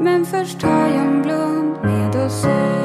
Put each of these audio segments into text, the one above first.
Men först tar jag en blund med och ser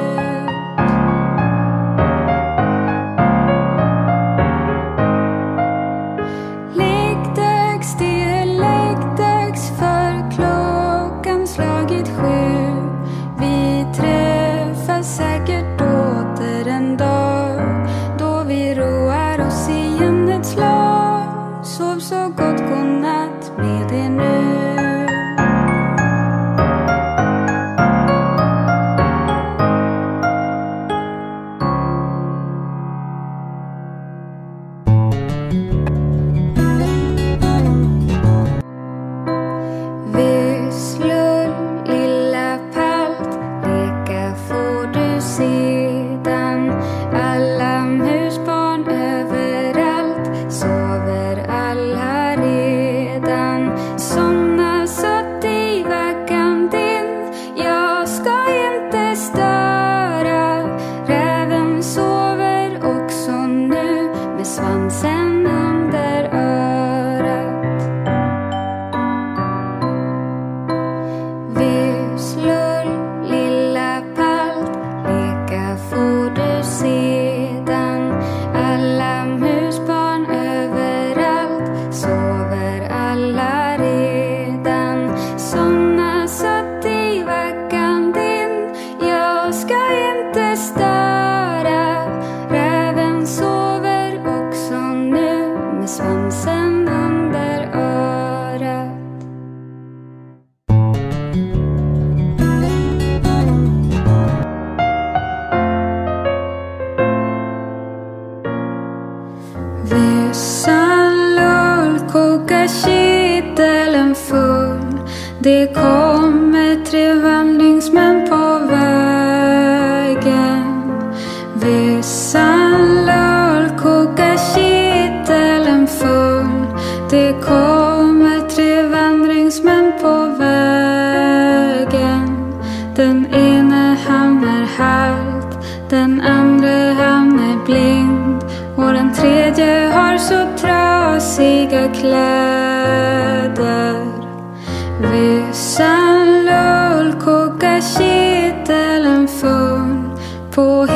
Det kommer tre vandringsmän på vägen. Vissa lör kokar kitteln full. Det kommer tre vandringsmän på vägen. Den ene han är halt, den andra han är blind. Och den tredje har så trasiga kläder For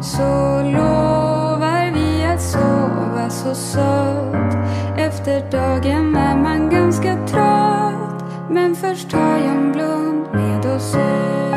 så lovar vi att sova så sött. Efter dagen är man ganska trött men först tar jag en blund med oss ut.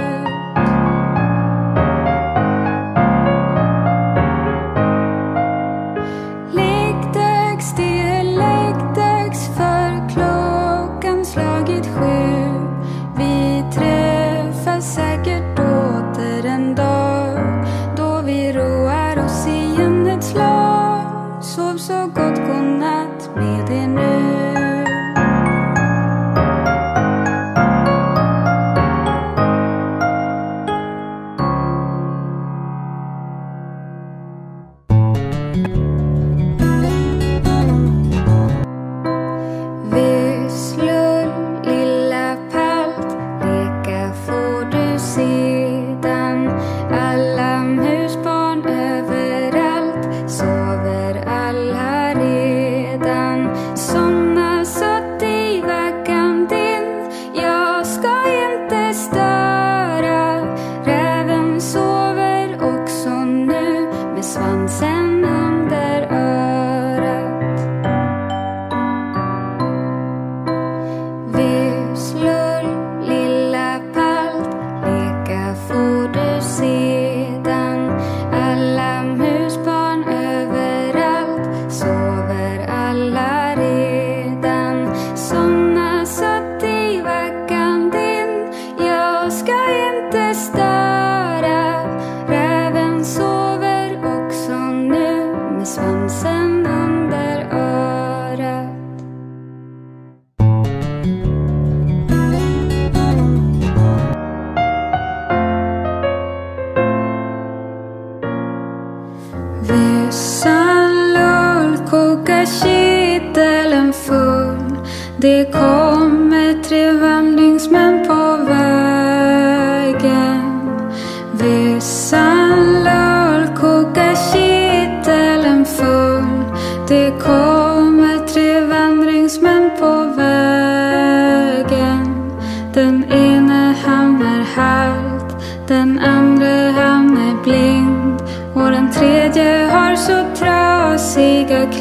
Mössan lull, koka kittelen full. Det kommer tre vandringsmän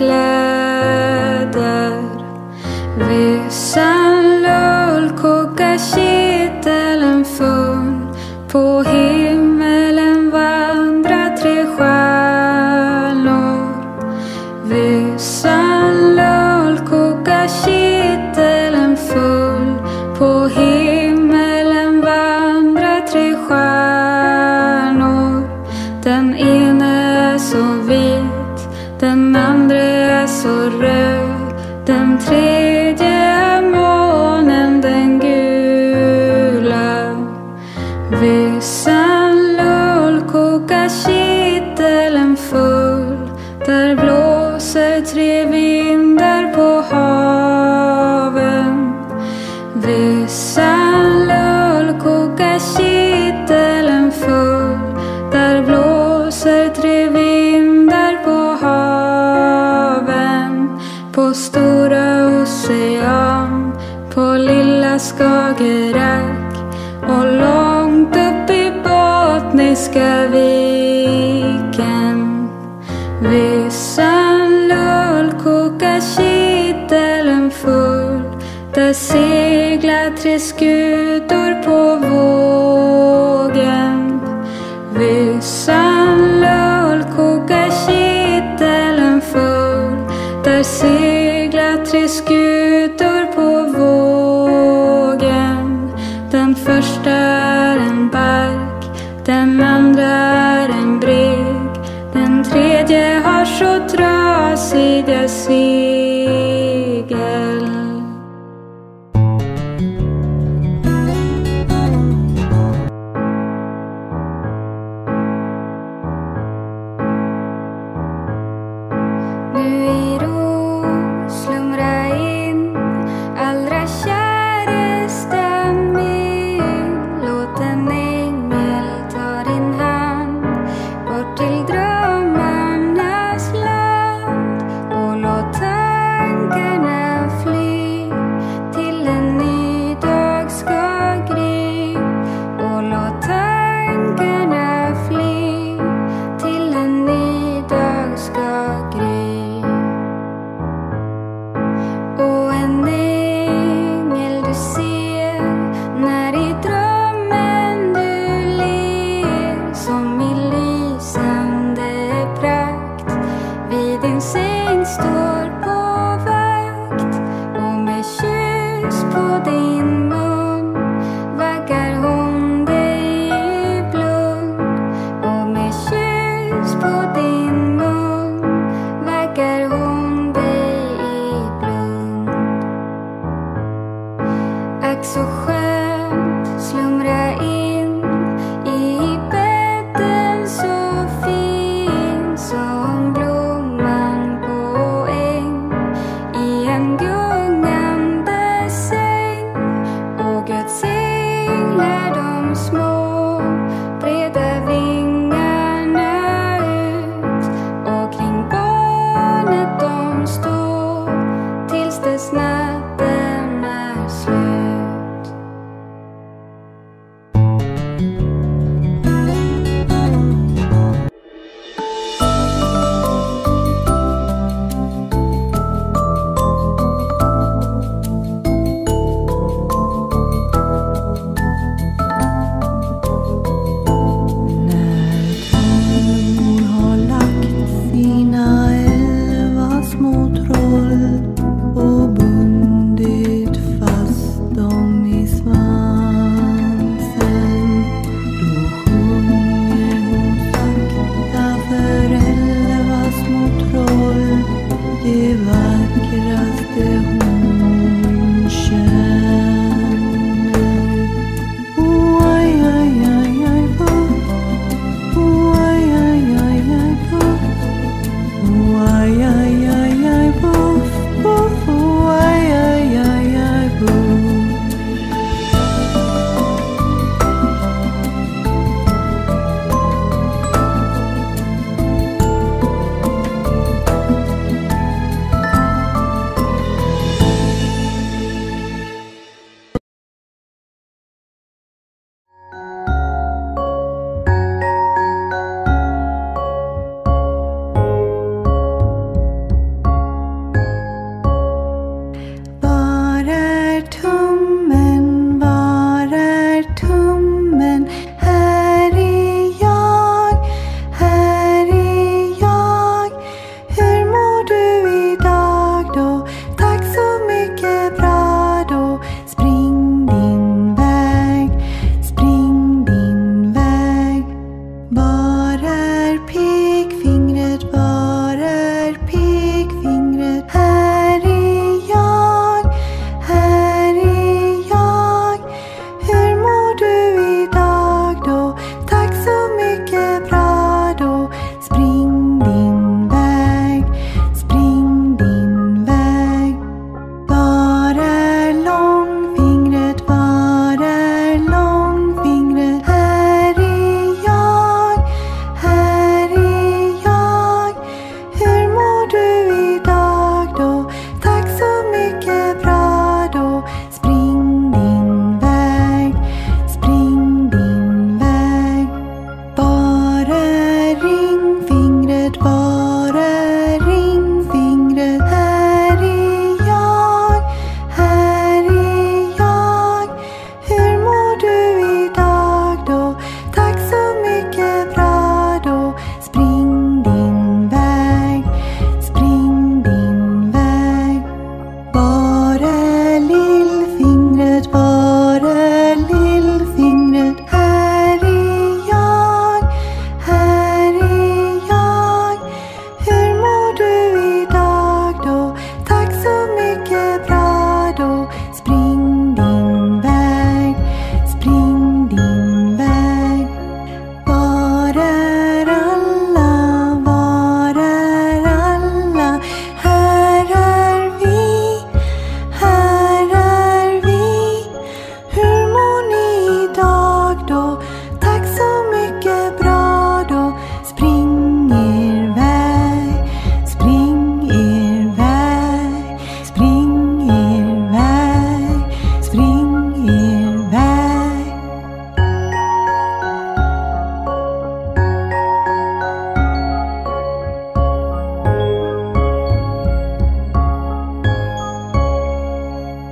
kläder. Vissan lull kokar kitteln full på himlen tres gueules.